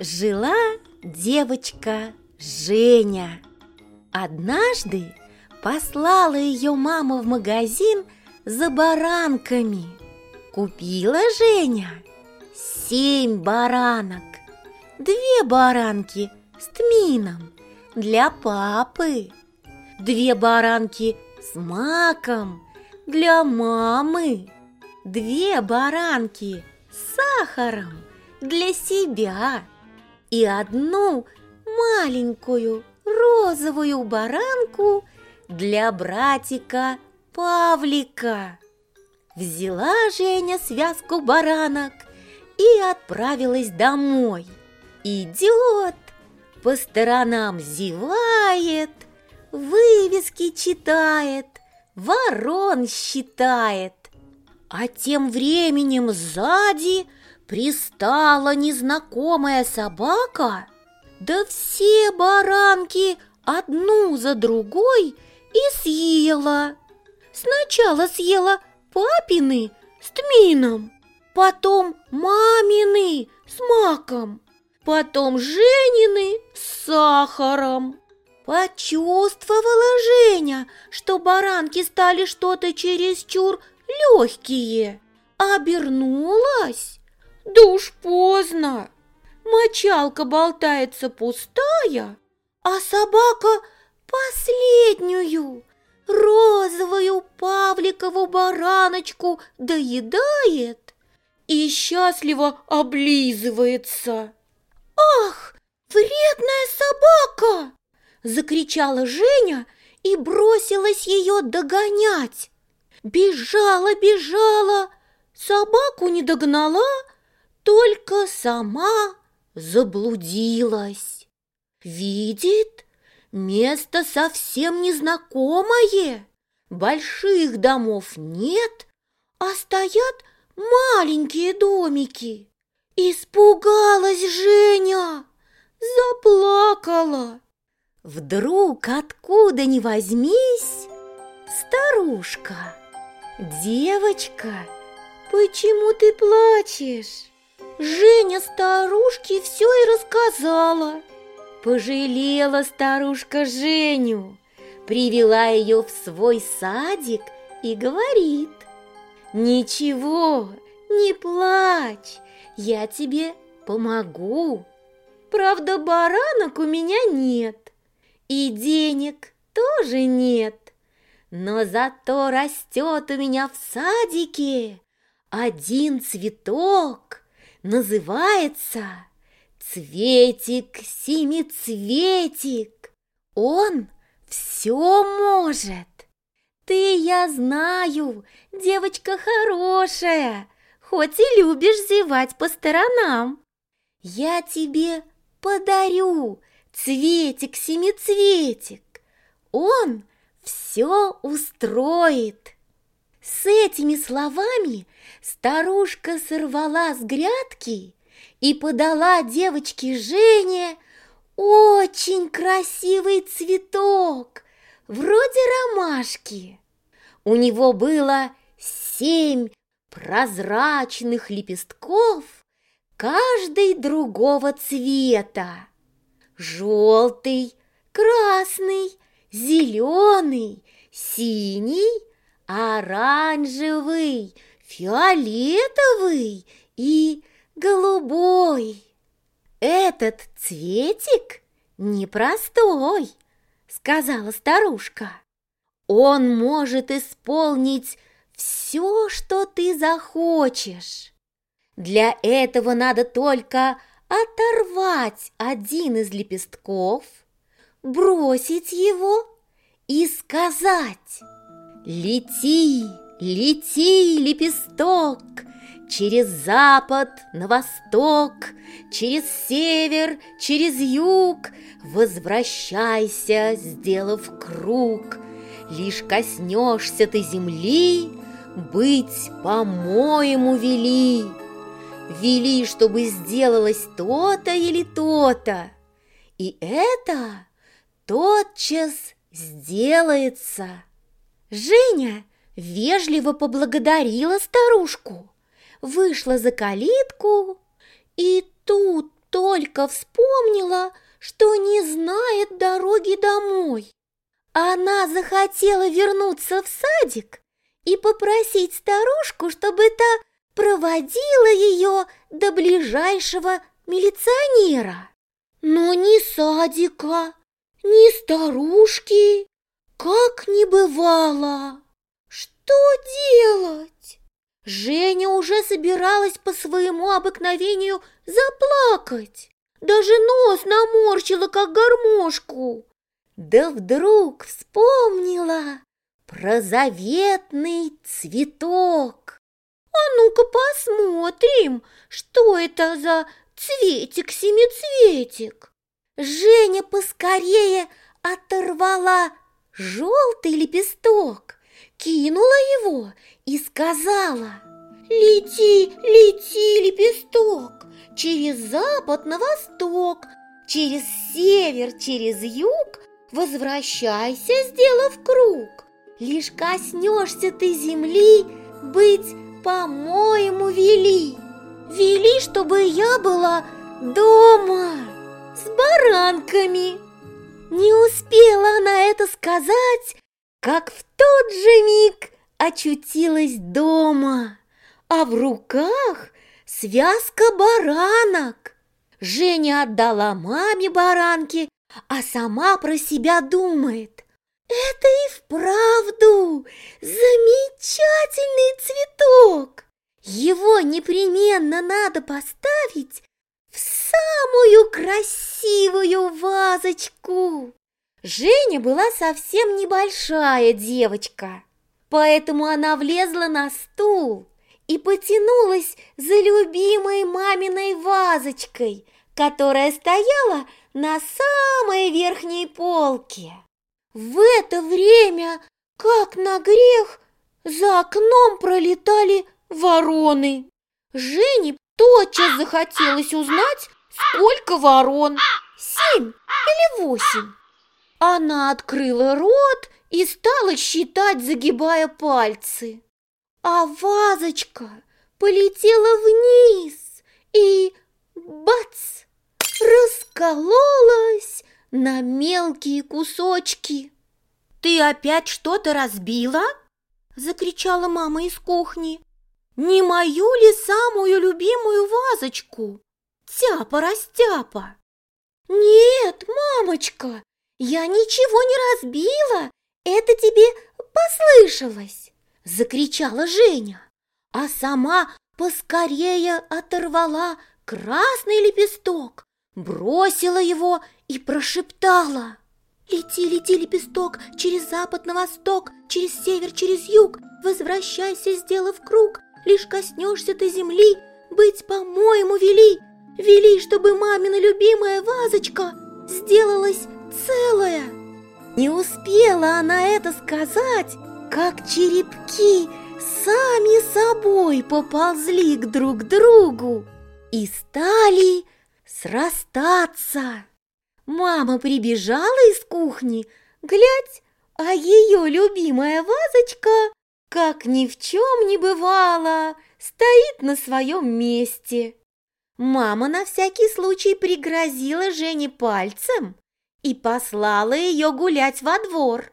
Жила девочка Женя. Однажды послала ее мама в магазин за баранками. Купила Женя семь баранок, две баранки с тмином для папы, две баранки с маком для мамы, две баранки с сахаром для себя и одну маленькую розовую баранку для братика Павлика. Взяла Женя связку баранок и отправилась домой. Идет, по сторонам зевает, вывески читает, ворон считает. А тем временем сзади пристала незнакомая собака, да все баранки одну за другой и съела. Сначала съела папины с тмином, потом мамины с маком, потом Женины с сахаром. Почувствовала Женя, что баранки стали что-то чересчур легкие. Обернулась. Да уж поздно. Мочалка болтается пустая, а собака последнюю розовую Павликову бараночку доедает и счастливо облизывается. «Ах, вредная собака!» – закричала Женя и бросилась ее догонять. Бежала, бежала, собаку не догнала, только сама заблудилась. Видит, место совсем незнакомое, больших домов нет, а стоят маленькие домики. Испугалась Женя, заплакала. Вдруг, откуда ни возьмись, старушка, девочка, почему ты плачешь? Женя старушке все и рассказала. Пожалела старушка Женю, привела ее в свой садик и говорит, «Ничего, не плачь, я тебе помогу. Правда, баранок у меня нет, и денег тоже нет, но зато растет у меня в садике один цветок, называется Цветик-семицветик. Он все может. Ты, я знаю, девочка хорошая, хоть и любишь зевать по сторонам. Я тебе подарю цветик-семицветик. Он все устроит. С этими словами старушка сорвала с грядки и подала девочке Жене очень красивый цветок, вроде ромашки. У него было семь прозрачных лепестков, каждый другого цвета. Желтый, красный, зеленый, синий – оранжевый, фиолетовый и голубой. Этот цветик непростой, сказала старушка. Он может исполнить все, что ты захочешь. Для этого надо только оторвать один из лепестков, бросить его и сказать Лети, лети, лепесток, Через запад на восток, Через север, через юг, Возвращайся, сделав круг. Лишь коснешься ты земли, Быть, по-моему, вели. Вели, чтобы сделалось то-то или то-то. И это тотчас сделается. Женя вежливо поблагодарила старушку, вышла за калитку, и тут только вспомнила, что не знает дороги домой. Она захотела вернуться в садик и попросить старушку, чтобы та проводила ее до ближайшего милиционера. Но ни садика, ни старушки, как не бывало. Что делать? Женя уже собиралась по своему обыкновению заплакать. Даже нос наморщила, как гармошку. Да вдруг вспомнила про заветный цветок. А ну-ка посмотрим, что это за цветик-семицветик. Женя поскорее оторвала желтый лепесток, кинула его и сказала «Лети, лети, лепесток, через запад на восток, через север, через юг, возвращайся, сделав круг. Лишь коснешься ты земли, быть, по-моему, вели. Вели, чтобы я была дома с баранками. Не успела она это сказать, как в тот же миг очутилась дома, а в руках связка баранок. Женя отдала маме баранки, а сама про себя думает. Это и вправду замечательный цветок. Его непременно надо поставить самую красивую вазочку. Женя была совсем небольшая девочка, поэтому она влезла на стул и потянулась за любимой маминой вазочкой, которая стояла на самой верхней полке. В это время, как на грех, за окном пролетали вороны. Жене тотчас захотелось узнать, сколько ворон, семь или восемь. Она открыла рот и стала считать, загибая пальцы. А вазочка полетела вниз и бац! Раскололась на мелкие кусочки. «Ты опять что-то разбила?» – закричала мама из кухни. «Не мою ли самую любимую вазочку? Тяпа-растяпа!» «Нет, мамочка, я ничего не разбила, это тебе послышалось!» – закричала Женя, а сама поскорее оторвала красный лепесток, бросила его и прошептала. «Лети, лети, лепесток, через запад на восток, через север, через юг, возвращайся, сделав круг, лишь коснешься ты земли, быть, по-моему, вели, вели, чтобы мамина любимая вазочка сделалась целая». Не успела она это сказать, как черепки сами собой поползли к друг другу и стали срастаться. Мама прибежала из кухни, глядь, а ее любимая вазочка, как ни в чем не бывало, стоит на своем месте. Мама на всякий случай пригрозила Жене пальцем и послала ее гулять во двор.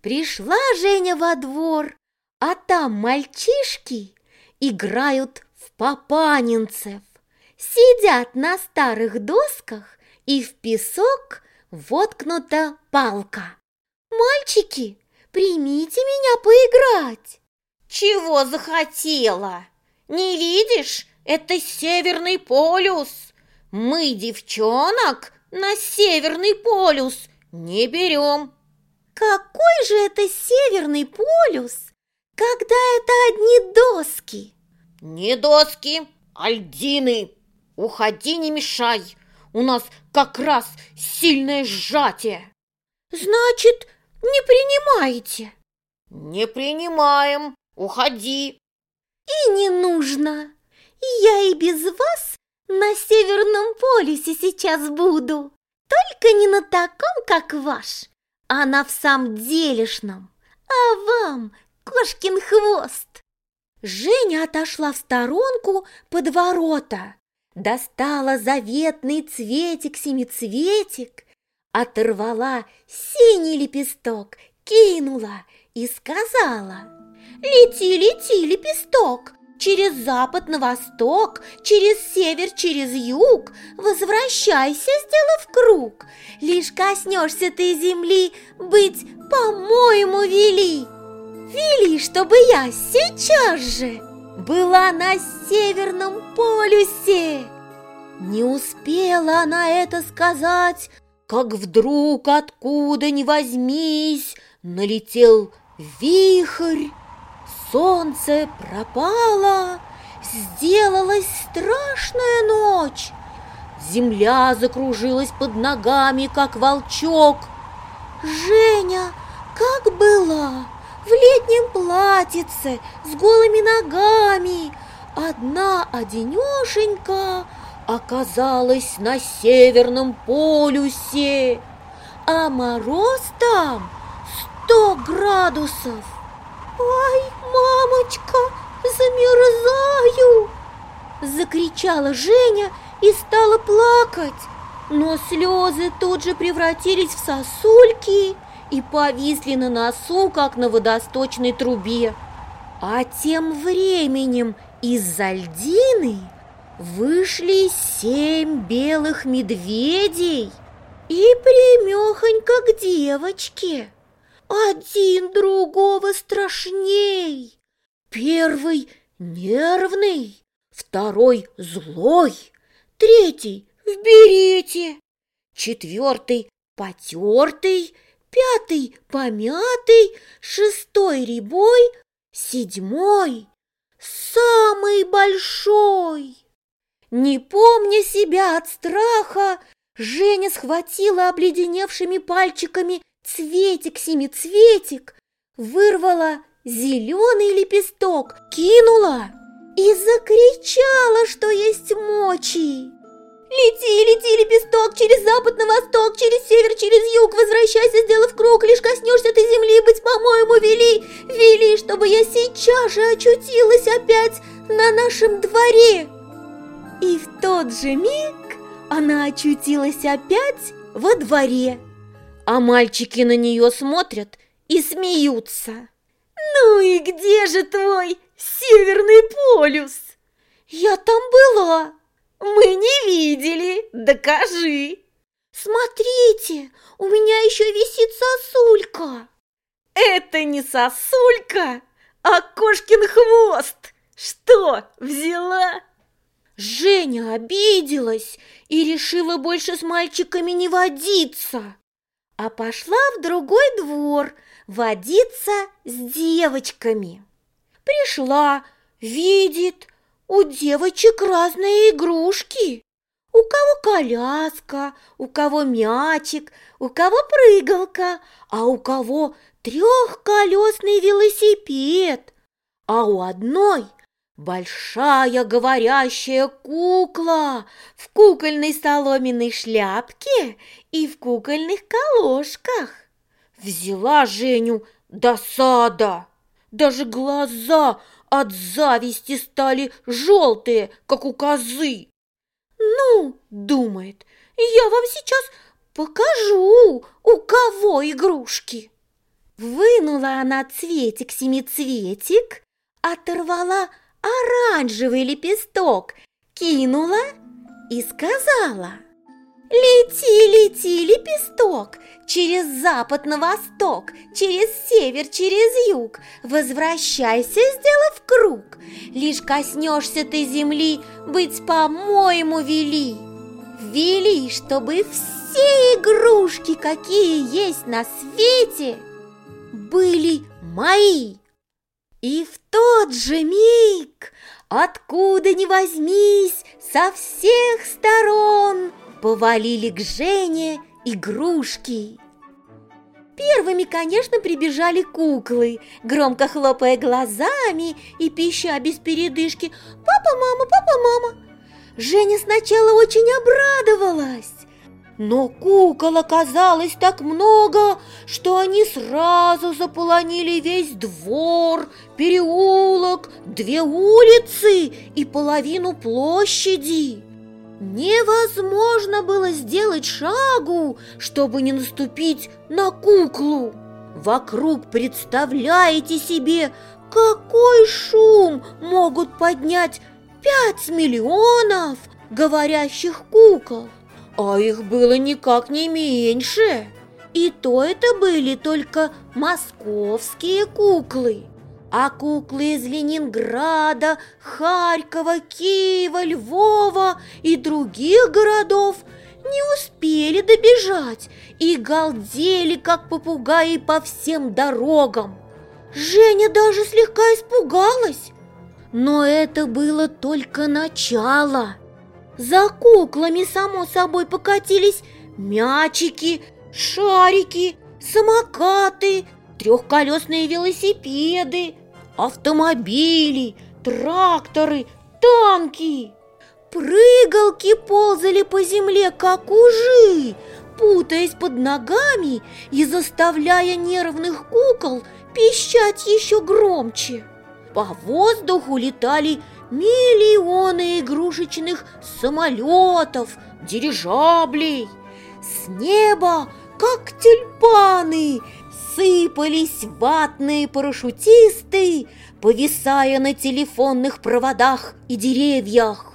Пришла Женя во двор, а там мальчишки играют в папанинцев, сидят на старых досках и в песок воткнута палка. «Мальчики, примите меня поиграть!» «Чего захотела? Не видишь, это Северный полюс! Мы, девчонок, на Северный полюс не берем!» Какой же это северный полюс, когда это одни доски? Не доски, альдины. Уходи, не мешай. У нас как раз сильное сжатие. Значит, не принимаете? Не принимаем. Уходи. И не нужно. Я и без вас на Северном полюсе сейчас буду. Только не на таком, как ваш, а на в самом делешном, а вам кошкин хвост. Женя отошла в сторонку под ворота, достала заветный цветик-семицветик, оторвала синий лепесток, кинула и сказала «Лети, лети, лепесток, через запад на восток, через север, через юг, возвращайся, сделав круг. Лишь коснешься ты земли, быть, по-моему, вели. Вели, чтобы я сейчас же была на северном полюсе. Не успела она это сказать, как вдруг откуда ни возьмись налетел вихрь Солнце пропало, сделалась страшная ночь. Земля закружилась под ногами, как волчок. Женя, как была, в летнем платьице, с голыми ногами, одна одинешенька оказалась на Северном полюсе, а мороз там сто градусов. «Ай, мамочка, замерзаю!» Закричала Женя и стала плакать, но слезы тут же превратились в сосульки и повисли на носу, как на водосточной трубе. А тем временем из-за льдины вышли семь белых медведей и примехонько к девочке. Один другого страшней. Первый нервный, второй злой, третий в берете, четвертый потертый, пятый помятый, шестой ребой, седьмой самый большой. Не помня себя от страха, Женя схватила обледеневшими пальчиками цветик-семицветик, вырвала зеленый лепесток, кинула и закричала, что есть мочи. Лети, лети, лепесток, через запад на восток, через север, через юг, возвращайся, сделав круг, лишь коснешься ты земли, быть, по-моему, вели, вели, чтобы я сейчас же очутилась опять на нашем дворе. И в тот же миг она очутилась опять во дворе а мальчики на нее смотрят и смеются. «Ну и где же твой Северный полюс?» «Я там была!» «Мы не видели! Докажи!» «Смотрите, у меня еще висит сосулька!» «Это не сосулька, а кошкин хвост! Что, взяла?» Женя обиделась и решила больше с мальчиками не водиться а пошла в другой двор водиться с девочками. Пришла, видит, у девочек разные игрушки. У кого коляска, у кого мячик, у кого прыгалка, а у кого трехколесный велосипед, а у одной Большая говорящая кукла в кукольной соломенной шляпке и в кукольных колошках. Взяла Женю досада. Даже глаза от зависти стали желтые, как у козы. «Ну, — думает, — я вам сейчас покажу, у кого игрушки!» Вынула она цветик-семицветик, оторвала оранжевый лепесток, кинула и сказала «Лети, лети, лепесток, через запад на восток, через север, через юг, возвращайся, сделав круг, лишь коснешься ты земли, быть, по-моему, вели, вели, чтобы все игрушки, какие есть на свете, были мои». И в тот же миг, откуда ни возьмись, со всех сторон повалили к Жене игрушки. Первыми, конечно, прибежали куклы, громко хлопая глазами и пища без передышки «Папа, мама, папа, мама!». Женя сначала очень обрадовалась, но кукол оказалось так много, что они сразу заполонили весь двор, переулок, две улицы и половину площади. Невозможно было сделать шагу, чтобы не наступить на куклу. Вокруг, представляете себе, какой шум могут поднять пять миллионов говорящих кукол, а их было никак не меньше. И то это были только московские куклы. А куклы из Ленинграда, Харькова, Киева, Львова и других городов не успели добежать и галдели, как попугаи по всем дорогам. Женя даже слегка испугалась. Но это было только начало. За куклами, само собой, покатились мячики, шарики, самокаты, трехколесные велосипеды, автомобили, тракторы, танки. Прыгалки ползали по земле, как ужи, путаясь под ногами и заставляя нервных кукол пищать еще громче. По воздуху летали миллионы игрушечных самолетов, дирижаблей. С неба, как тюльпаны, сыпались ватные парашютисты, повисая на телефонных проводах и деревьях.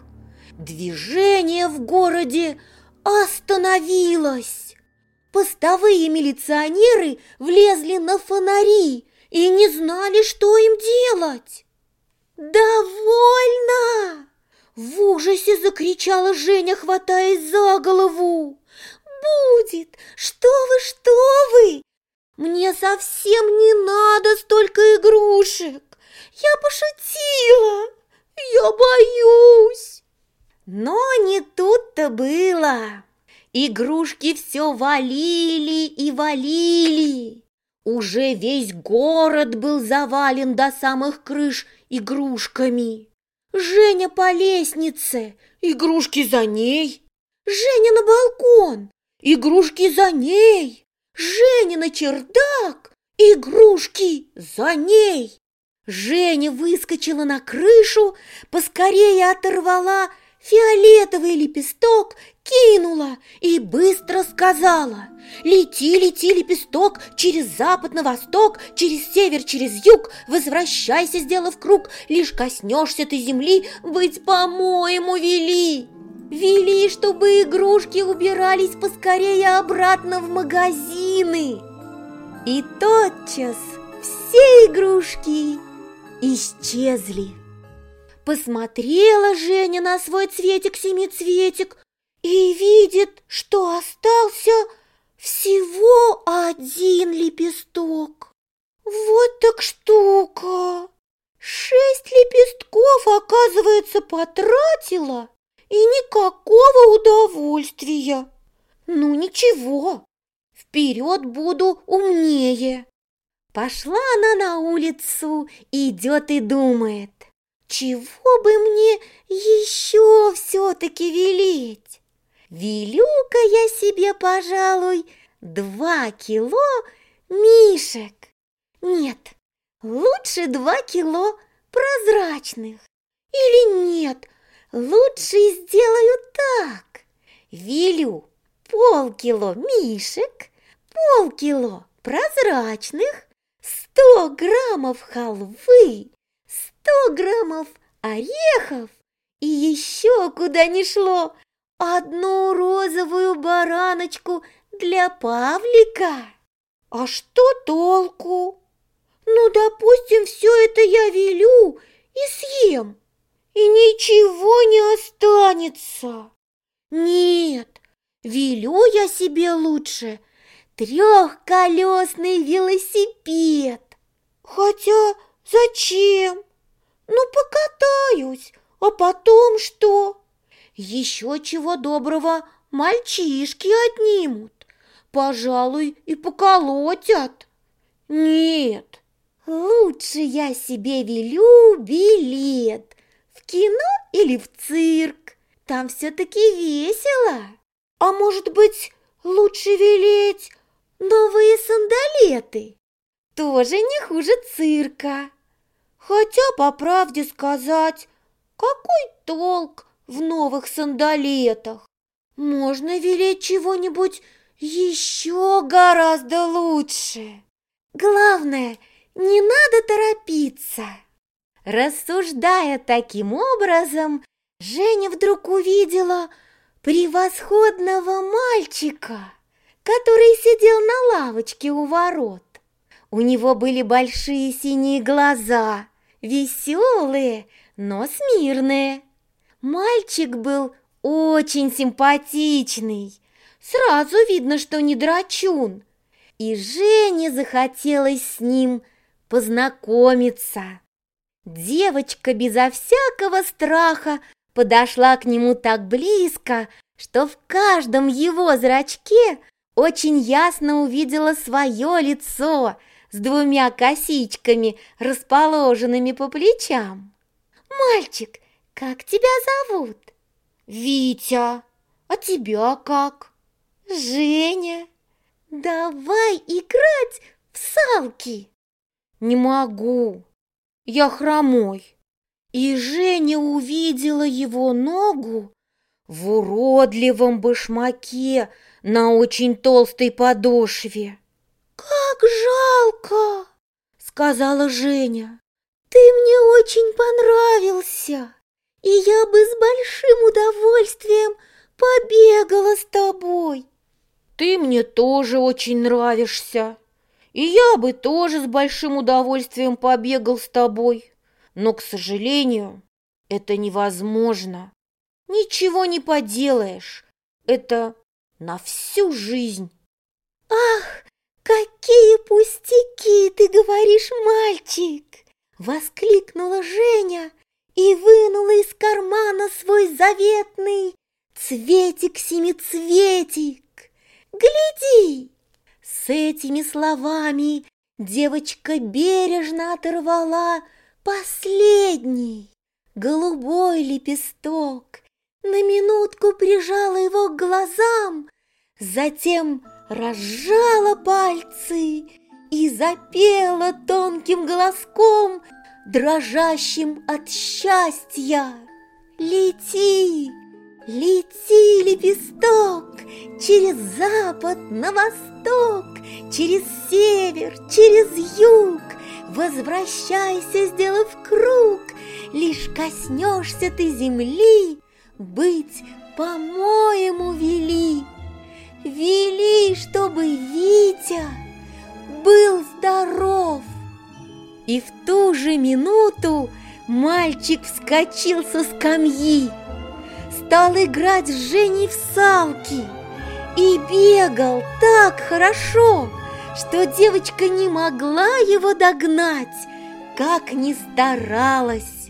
Движение в городе остановилось. Постовые милиционеры влезли на фонари и не знали, что им делать. «Довольно!» В ужасе закричала Женя, хватаясь за голову. «Будет! Что вы, что вы! Мне совсем не надо столько игрушек! Я пошутила! Я боюсь!» Но не тут-то было. Игрушки все валили и валили. Уже весь город был завален до самых крыш игрушками. Женя по лестнице, игрушки за ней. Женя на балкон, игрушки за ней. Женя на чердак, игрушки за ней. Женя выскочила на крышу, поскорее оторвала фиолетовый лепесток кинула и быстро сказала «Лети, лети, лепесток, через запад на восток, через север, через юг, возвращайся, сделав круг, лишь коснешься ты земли, быть, по-моему, вели». Вели, чтобы игрушки убирались поскорее обратно в магазины. И тотчас все игрушки исчезли. Посмотрела Женя на свой цветик-семицветик и видит, что остался всего один лепесток. Вот так штука! Шесть лепестков, оказывается, потратила, и никакого удовольствия. Ну ничего, вперед буду умнее. Пошла она на улицу, идет и думает, чего бы мне еще все-таки велеть? Велю-ка я себе, пожалуй, два кило мишек. Нет, лучше два кило прозрачных. Или нет, лучше сделаю так. Велю полкило мишек, полкило прозрачных, сто граммов халвы, сто граммов орехов и еще куда ни шло одну розовую бараночку для Павлика. А что толку? Ну, допустим, все это я велю и съем, и ничего не останется. Нет, велю я себе лучше трехколесный велосипед. Хотя зачем? Ну, покатаюсь, а потом что? Еще чего доброго мальчишки отнимут, пожалуй, и поколотят. Нет, лучше я себе велю билет в кино или в цирк. Там все-таки весело. А может быть, лучше велеть новые сандалеты? Тоже не хуже цирка. Хотя, по правде сказать, какой толк в новых сандалетах. Можно велеть чего-нибудь еще гораздо лучше. Главное, не надо торопиться. Рассуждая таким образом, Женя вдруг увидела превосходного мальчика, который сидел на лавочке у ворот. У него были большие синие глаза, веселые, но смирные. Мальчик был очень симпатичный. Сразу видно, что не драчун. И Жене захотелось с ним познакомиться. Девочка безо всякого страха подошла к нему так близко, что в каждом его зрачке очень ясно увидела свое лицо с двумя косичками, расположенными по плечам. «Мальчик, как тебя зовут?» «Витя, а тебя как?» «Женя, давай играть в салки!» «Не могу, я хромой!» И Женя увидела его ногу в уродливом башмаке на очень толстой подошве. «Как жалко!» — сказала Женя. «Ты мне очень понравился!» и я бы с большим удовольствием побегала с тобой. Ты мне тоже очень нравишься, и я бы тоже с большим удовольствием побегал с тобой. Но, к сожалению, это невозможно. Ничего не поделаешь. Это на всю жизнь. Ах, какие пустяки ты говоришь, мальчик! Воскликнула Женя и вынула из кармана свой заветный цветик-семицветик. Гляди! С этими словами девочка бережно оторвала последний голубой лепесток, на минутку прижала его к глазам, затем разжала пальцы и запела тонким голоском дрожащим от счастья. Лети, лети, лепесток, через запад на восток, через север, через юг. Возвращайся, сделав круг, лишь коснешься ты земли, быть, по-моему, вели. Вели, чтобы Витя был здоров. И в ту же минуту мальчик вскочил со скамьи, стал играть с Женей в салки и бегал так хорошо, что девочка не могла его догнать, как ни старалась.